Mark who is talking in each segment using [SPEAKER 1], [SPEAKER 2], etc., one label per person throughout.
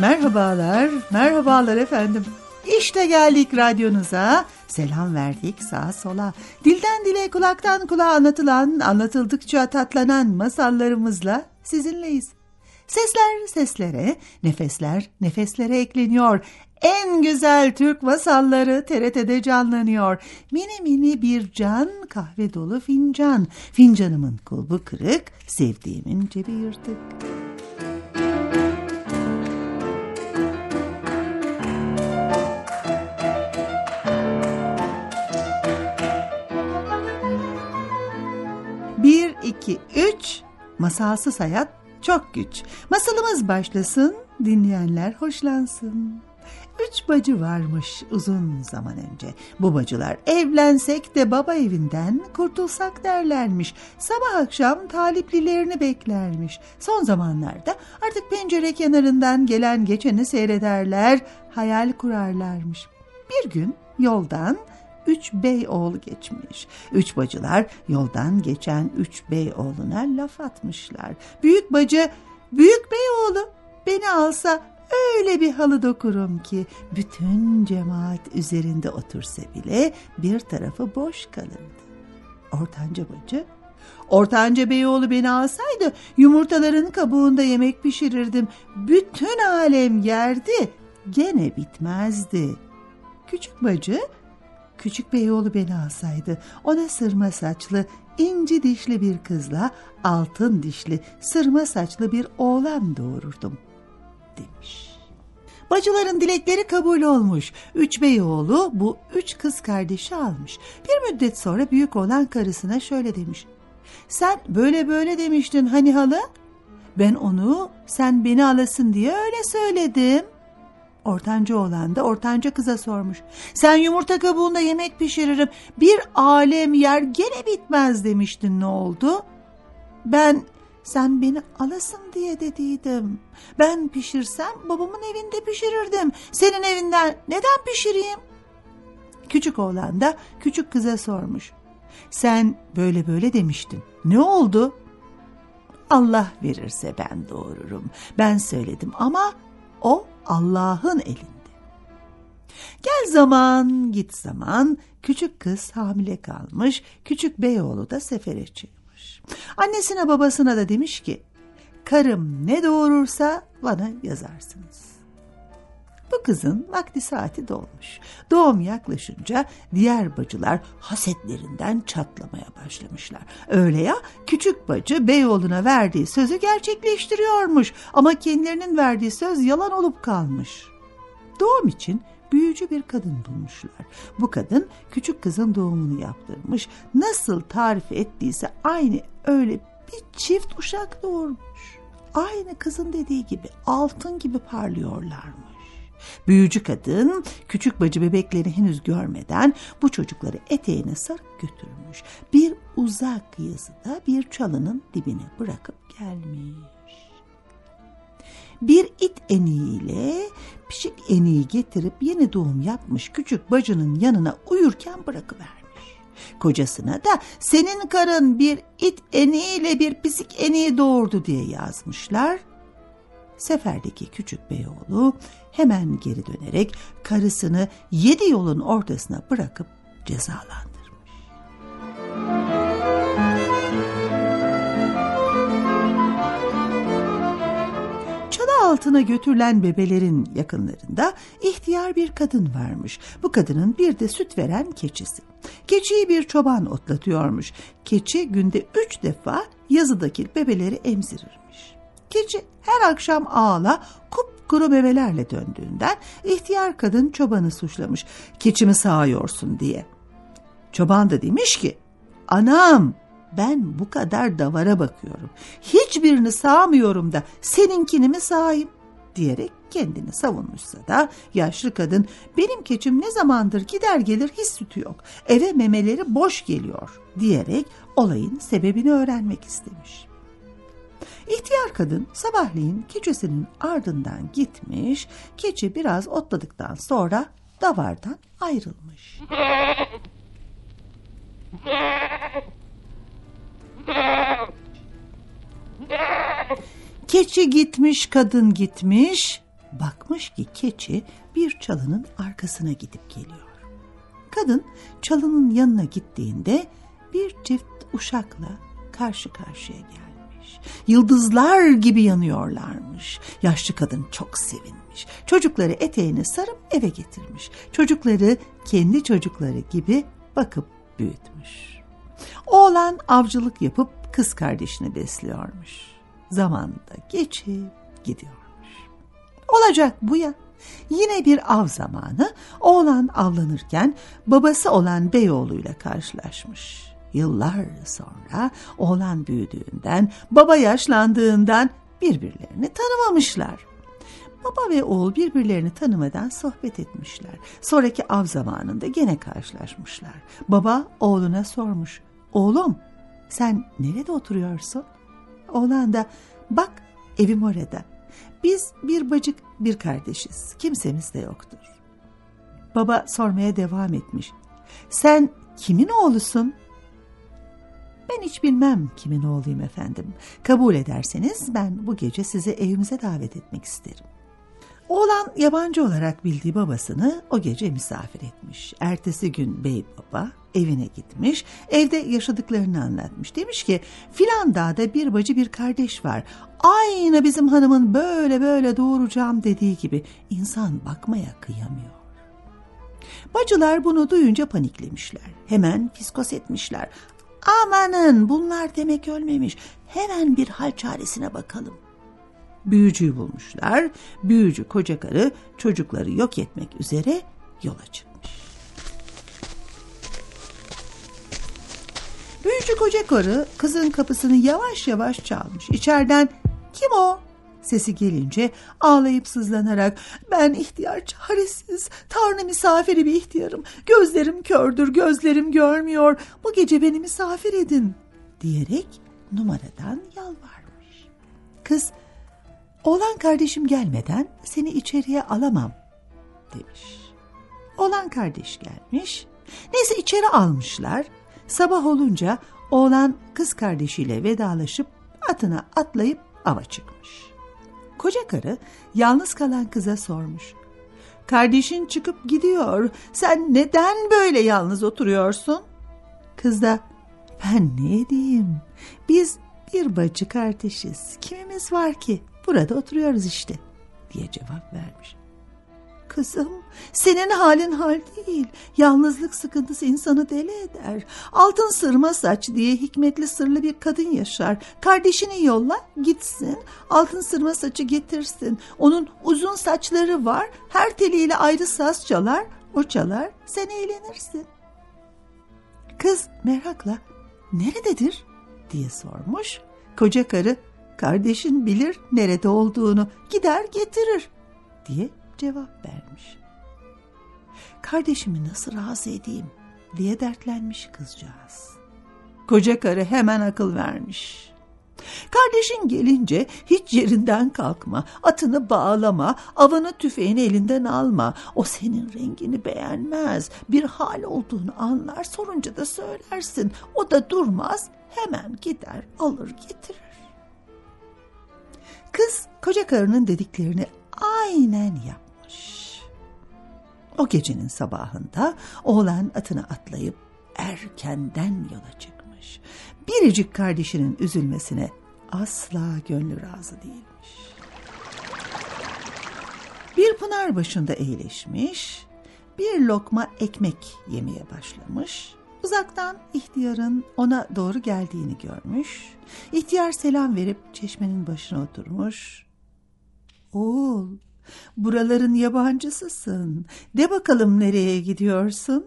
[SPEAKER 1] Merhabalar, merhabalar efendim. İşte geldik radyonuza. Selam verdik sağa sola. Dilden dile kulaktan kulağa anlatılan, anlatıldıkça tatlanan masallarımızla sizinleyiz. Sesler seslere, nefesler nefeslere ekleniyor. En güzel Türk masalları TRT'de canlanıyor. Mini mini bir can, kahve dolu fincan. Fincanımın kulbu kırık, sevdiğimin cebi yırtık. Masalsız hayat çok güç. Masalımız başlasın, dinleyenler hoşlansın. Üç bacı varmış uzun zaman önce. Bu bacılar evlensek de baba evinden kurtulsak derlermiş. Sabah akşam taliplilerini beklermiş. Son zamanlarda artık pencere kenarından gelen geçeni seyrederler, hayal kurarlarmış. Bir gün yoldan üç bey oğlu geçmiş. Üç bacılar yoldan geçen üç bey oğluna laf atmışlar. Büyük bacı, büyük bey oğlu beni alsa öyle bir halı dokurum ki bütün cemaat üzerinde otursa bile bir tarafı boş kalırdı. Ortanca bacı, Ortanca Beyoğlu beni alsaydı yumurtaların kabuğunda yemek pişirirdim. Bütün alem yerdi, gene bitmezdi. Küçük bacı, Küçük beyoğlu beni alsaydı ona sırma saçlı, inci dişli bir kızla altın dişli, sırma saçlı bir oğlan doğururdum demiş. Bacıların dilekleri kabul olmuş. Üç beyoğlu bu üç kız kardeşi almış. Bir müddet sonra büyük olan karısına şöyle demiş. Sen böyle böyle demiştin hani hala? Ben onu sen beni alasın diye öyle söyledim.'' Ortanca oğlan da ortanca kıza sormuş. Sen yumurta kabuğunda yemek pişiririm. Bir alem yer gene bitmez demiştin ne oldu? Ben sen beni alasın diye dediydim. Ben pişirsem babamın evinde pişirirdim. Senin evinden neden pişireyim? Küçük oğlan da küçük kıza sormuş. Sen böyle böyle demiştin. Ne oldu? Allah verirse ben doğururum. Ben söyledim ama o Allah'ın elinde. Gel zaman git zaman küçük kız hamile kalmış, küçük beyoğlu da sefere çıkmış. Annesine babasına da demiş ki, karım ne doğurursa bana yazarsınız. Bu kızın vakti saati dolmuş. Doğum yaklaşınca diğer bacılar hasetlerinden çatlamaya başlamışlar. Öyle ya küçük bacı Beyoğlu'na verdiği sözü gerçekleştiriyormuş ama kendilerinin verdiği söz yalan olup kalmış. Doğum için büyücü bir kadın bulmuşlar. Bu kadın küçük kızın doğumunu yaptırmış. Nasıl tarif ettiyse aynı öyle bir çift uşak doğurmuş. Aynı kızın dediği gibi altın gibi parlıyorlarmış. Büyücü kadın küçük bacı bebekleri henüz görmeden bu çocukları eteğine sarıp götürmüş. Bir uzak yazıda bir çalının dibine bırakıp gelmiş. Bir it eniğiyle pişik eniği getirip yeni doğum yapmış küçük bacının yanına uyurken bırakıvermiş. Kocasına da senin karın bir it eniğiyle bir pisik eniği doğurdu diye yazmışlar. Seferdeki küçük beyoğlu hemen geri dönerek karısını yedi yolun ortasına bırakıp cezalandırmış. Çalı altına götürülen bebelerin yakınlarında ihtiyar bir kadın varmış. Bu kadının bir de süt veren keçisi. Keçiyi bir çoban otlatıyormuş. Keçi günde üç defa yazıdaki bebeleri emzirirmiş. Keçi her akşam ağla kupkuru memelerle döndüğünden ihtiyar kadın çobanı suçlamış. Keçimi sağıyorsun diye. Çoban da demiş ki anam Ben bu kadar davara bakıyorum. Hiçbirini sağmıyorum da seninkini mi sağayım? diyerek kendini savunmuşsa da yaşlı kadın benim keçim ne zamandır gider gelir hiç sütü yok. Eve memeleri boş geliyor diyerek olayın sebebini öğrenmek istemiş. İhtiyar kadın sabahleyin keçesinin ardından gitmiş, keçi biraz otladıktan sonra davardan ayrılmış. Keçi gitmiş, kadın gitmiş. Bakmış ki keçi bir çalının arkasına gidip geliyor. Kadın çalının yanına gittiğinde bir çift uşakla karşı karşıya gelmiş. Yıldızlar gibi yanıyorlarmış. Yaşlı kadın çok sevinmiş. Çocukları eteğine sarıp eve getirmiş. Çocukları kendi çocukları gibi bakıp büyütmüş. Oğlan avcılık yapıp kız kardeşini besliyormuş. Zaman da geçip gidiyormuş. Olacak bu ya. Yine bir av zamanı oğlan avlanırken babası olan Beyoğlu'yla karşılaşmış. Yıllar sonra oğlan büyüdüğünden, baba yaşlandığından birbirlerini tanımamışlar. Baba ve oğul birbirlerini tanımadan sohbet etmişler. Sonraki av zamanında gene karşılaşmışlar. Baba oğluna sormuş. Oğlum sen nerede oturuyorsun? Oğlan da bak evim orada. Biz bir bacık bir kardeşiz. Kimsemiz de yoktur. Baba sormaya devam etmiş. Sen kimin oğlusun? Ben hiç bilmem kimin oğluyum efendim. Kabul ederseniz ben bu gece sizi evimize davet etmek isterim. Oğlan yabancı olarak bildiği babasını o gece misafir etmiş. Ertesi gün bey baba evine gitmiş, evde yaşadıklarını anlatmış. Demiş ki filan dağda bir bacı bir kardeş var. Aynı bizim hanımın böyle böyle doğuracağım dediği gibi insan bakmaya kıyamıyor. Bacılar bunu duyunca paniklemişler. Hemen fiskos etmişler. Amanın bunlar demek ölmemiş. Hemen bir hal çaresine bakalım. Büyücüyü bulmuşlar. Büyücü koca karı çocukları yok etmek üzere yola çıkmış. Büyücü koca karı kızın kapısını yavaş yavaş çalmış. İçeriden kim o sesi gelince ağlayıp sızlanarak ben ihtiyar çaresiz, tanrı misafiri bir ihtiyarım. Gözlerim kördür, gözlerim görmüyor. Bu gece beni misafir edin diyerek numaradan yalvarmış. Kız oğlan kardeşim gelmeden seni içeriye alamam demiş. Oğlan kardeş gelmiş. Neyse içeri almışlar. Sabah olunca oğlan kız kardeşiyle vedalaşıp atına atlayıp ava çıkmış. Koca karı yalnız kalan kıza sormuş. Kardeşin çıkıp gidiyor. Sen neden böyle yalnız oturuyorsun? Kız da ben ne diyeyim? Biz bir bacı kardeşiz. Kimimiz var ki? Burada oturuyoruz işte diye cevap vermiş. Kızım senin halin hal değil. Yalnızlık sıkıntısı insanı deli eder. Altın sırma saç diye hikmetli sırlı bir kadın yaşar. Kardeşini yolla gitsin. Altın sırma saçı getirsin. Onun uzun saçları var. Her teliyle ayrı saz çalar. O çalar sen eğlenirsin. Kız merakla nerededir diye sormuş. Koca karı kardeşin bilir nerede olduğunu gider getirir diye cevap vermiş. Kardeşimi nasıl razı edeyim diye dertlenmiş kızcağız. Koca karı hemen akıl vermiş. Kardeşin gelince hiç yerinden kalkma, atını bağlama, avını tüfeğini elinden alma. O senin rengini beğenmez, bir hal olduğunu anlar, sorunca da söylersin. O da durmaz, hemen gider alır getirir. Kız koca karının dediklerini aynen yapmış. O gecenin sabahında oğlan atına atlayıp erkenden yola çıkmış. Biricik kardeşinin üzülmesine asla gönlü razı değilmiş. Bir pınar başında eğleşmiş, bir lokma ekmek yemeye başlamış. Uzaktan ihtiyarın ona doğru geldiğini görmüş. İhtiyar selam verip çeşmenin başına oturmuş. Oğul, buraların yabancısısın. De bakalım nereye gidiyorsun?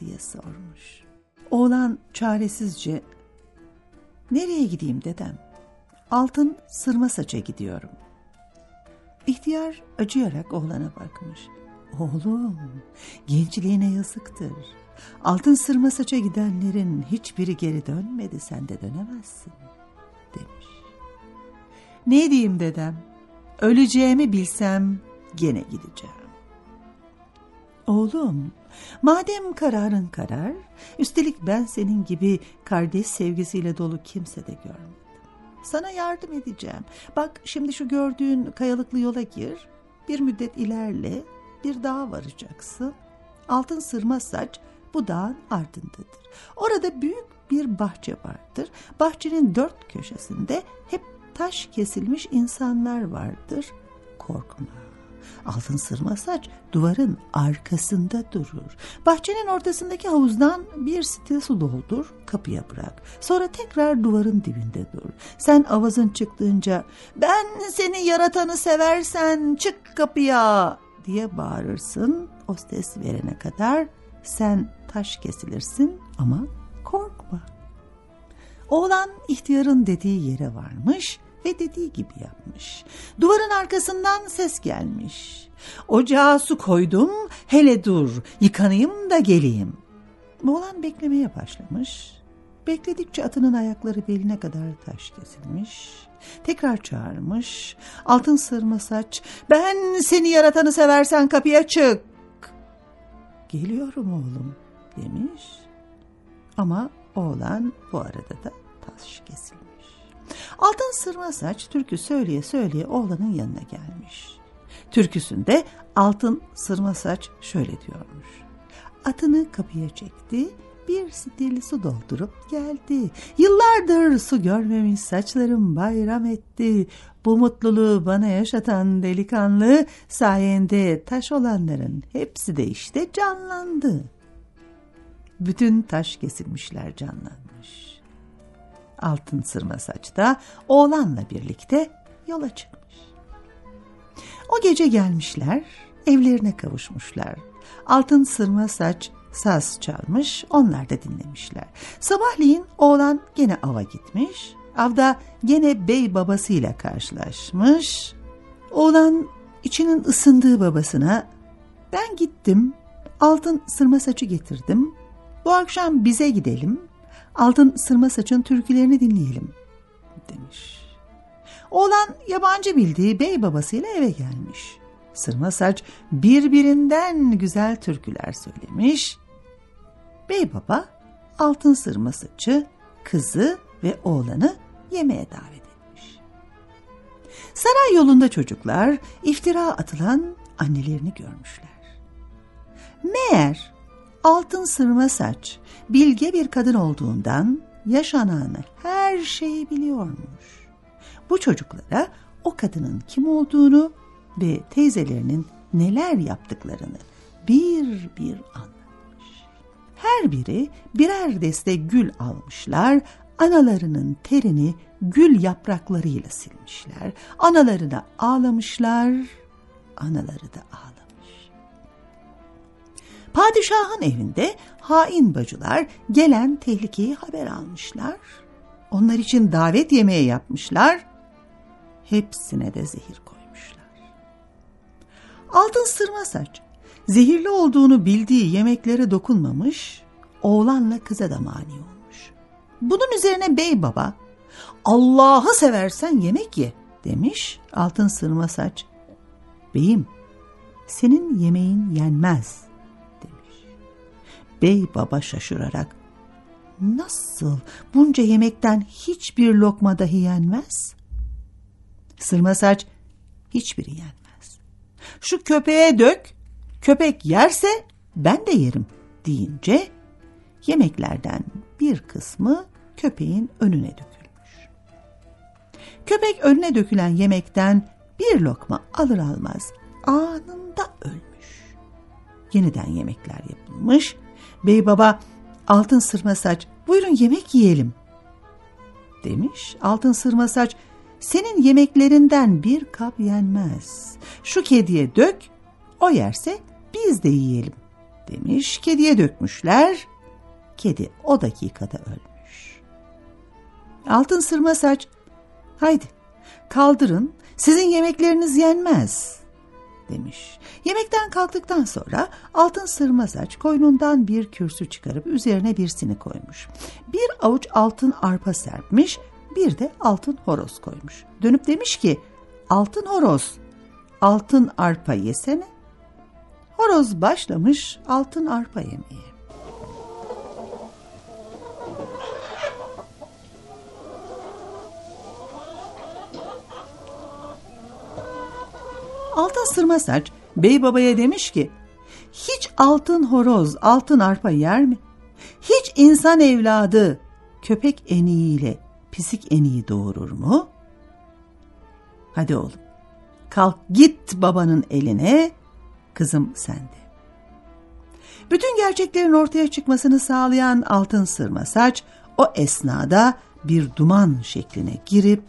[SPEAKER 1] diye sormuş. Oğlan çaresizce Nereye gideyim dedem? Altın sırma saça gidiyorum. İhtiyar acıyarak oğlana bakmış. Oğlum, gençliğine yazıktır. Altın sırma saça gidenlerin hiçbiri geri dönmedi, sen de dönemezsin, demiş. Ne diyeyim dedem, öleceğimi bilsem gene gideceğim. Oğlum, madem kararın karar, üstelik ben senin gibi kardeş sevgisiyle dolu kimse de görmedim. Sana yardım edeceğim. Bak şimdi şu gördüğün kayalıklı yola gir, bir müddet ilerle, bir dağa varacaksın. Altın sırma saç bu dağın ardındadır. Orada büyük bir bahçe vardır. Bahçenin dört köşesinde hep taş kesilmiş insanlar vardır. Korkma. Altın sırma saç duvarın arkasında durur. Bahçenin ortasındaki havuzdan bir stil su doldur, kapıya bırak. Sonra tekrar duvarın dibinde dur. Sen avazın çıktığınca ben seni yaratanı seversen çık kapıya diye bağırırsın. O ses verene kadar sen taş kesilirsin ama korkma. Oğlan ihtiyarın dediği yere varmış ve dediği gibi yapmış. Duvarın arkasından ses gelmiş. Ocağa su koydum, hele dur, yıkanayım da geleyim. Oğlan beklemeye başlamış. Bekledikçe atının ayakları beline kadar taş kesilmiş. Tekrar çağırmış. Altın sırma saç, ben seni yaratanı seversen kapıya çık. Geliyorum oğlum demiş. Ama oğlan bu arada da taş kesilmiş. Altın sırma saç türkü söyleye söyleye oğlanın yanına gelmiş. Türküsünde altın sırma saç şöyle diyormuş. Atını kapıya çekti, bir stil su doldurup geldi. Yıllardır su görmemiş saçlarım bayram etti. Bu mutluluğu bana yaşatan delikanlı sayende taş olanların hepsi de işte canlandı. Bütün taş kesilmişler canlanmış. Altın sırma saç da oğlanla birlikte yola çıkmış. O gece gelmişler, evlerine kavuşmuşlar. Altın sırma saç saz çalmış, onlar da dinlemişler. Sabahleyin oğlan gene ava gitmiş. Avda gene bey babasıyla karşılaşmış. Oğlan içinin ısındığı babasına ben gittim, altın sırma saçı getirdim. Bu akşam bize gidelim, altın sırma saçın türkülerini dinleyelim demiş. Oğlan yabancı bildiği bey babasıyla eve gelmiş. Sırma saç birbirinden güzel türküler söylemiş. Bey baba altın sırma saçı, kızı ve oğlanı yemeğe davet etmiş. Saray yolunda çocuklar iftira atılan annelerini görmüşler. Meğer altın sırma saç bilge bir kadın olduğundan yaşananı her şeyi biliyormuş. Bu çocuklara o kadının kim olduğunu ve teyzelerinin neler yaptıklarını bir bir anlatmış. Her biri birer deste gül almışlar, analarının terini gül yapraklarıyla silmişler, analarına ağlamışlar, anaları da ağlamış. Padişahın evinde hain bacılar gelen tehlikeyi haber almışlar. Onlar için davet yemeği yapmışlar. Hepsine de zehir koymuşlar. Altın sırma saç zehirli olduğunu bildiği yemeklere dokunmamış, oğlanla kıza da mani olmuş. Bunun üzerine bey baba, Allah'ı seversen yemek ye demiş altın sırma saç. Beyim, senin yemeğin yenmez. Bey baba şaşırarak, nasıl bunca yemekten hiçbir lokma dahi yenmez? Sırma saç, hiçbiri yenmez. Şu köpeğe dök, köpek yerse ben de yerim deyince yemeklerden bir kısmı köpeğin önüne dökülmüş. Köpek önüne dökülen yemekten bir lokma alır almaz anında ölmüş. Yeniden yemekler yapılmış. Bey baba altın sırma saç buyurun yemek yiyelim demiş. Altın sırma saç senin yemeklerinden bir kap yenmez. Şu kediye dök, o yerse biz de yiyelim demiş. Kediye dökmüşler. Kedi o dakikada ölmüş. Altın sırma saç, haydi kaldırın sizin yemekleriniz yenmez demiş. Yemekten kalktıktan sonra altın sırma saç koynundan bir kürsü çıkarıp üzerine bir sini koymuş. Bir avuç altın arpa serpmiş, bir de altın horoz koymuş. Dönüp demiş ki, altın horoz, altın arpa yesene. Horoz başlamış altın arpa yemeye. Altın sırma saç bey babaya demiş ki hiç altın horoz altın arpa yer mi? Hiç insan evladı köpek eniğiyle pisik eniği doğurur mu? Hadi oğlum kalk git babanın eline kızım sende. Bütün gerçeklerin ortaya çıkmasını sağlayan altın sırma saç o esnada bir duman şekline girip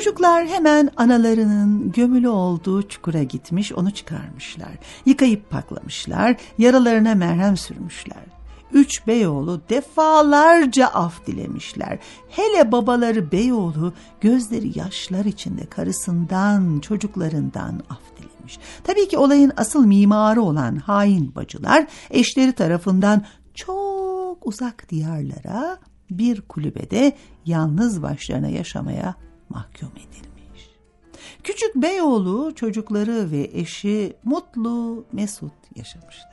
[SPEAKER 1] Çocuklar hemen analarının gömülü olduğu çukura gitmiş onu çıkarmışlar. Yıkayıp paklamışlar, yaralarına merhem sürmüşler. Üç beyoğlu defalarca af dilemişler. Hele babaları beyoğlu gözleri yaşlar içinde karısından, çocuklarından af dilemiş. Tabii ki olayın asıl mimarı olan hain bacılar eşleri tarafından çok uzak diyarlara bir kulübede yalnız başlarına yaşamaya mahkum edilmiş. Küçük beyoğlu çocukları ve eşi mutlu mesut yaşamışlar.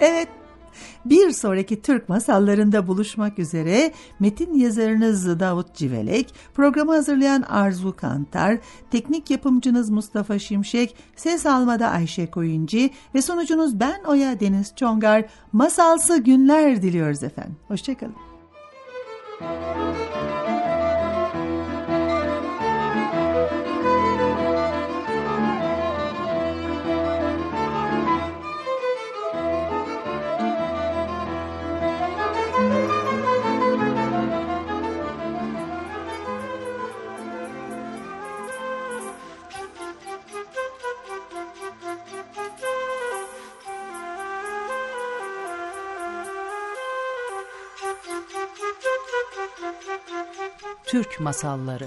[SPEAKER 1] Evet, bir sonraki Türk masallarında buluşmak üzere metin yazarınız Davut Civelek, programı hazırlayan Arzu Kantar, teknik yapımcınız Mustafa Şimşek, ses almada Ayşe Koyuncu ve sonucunuz ben Oya Deniz Çongar. Masalsı günler diliyoruz efendim. Hoşçakalın.
[SPEAKER 2] Türk Masalları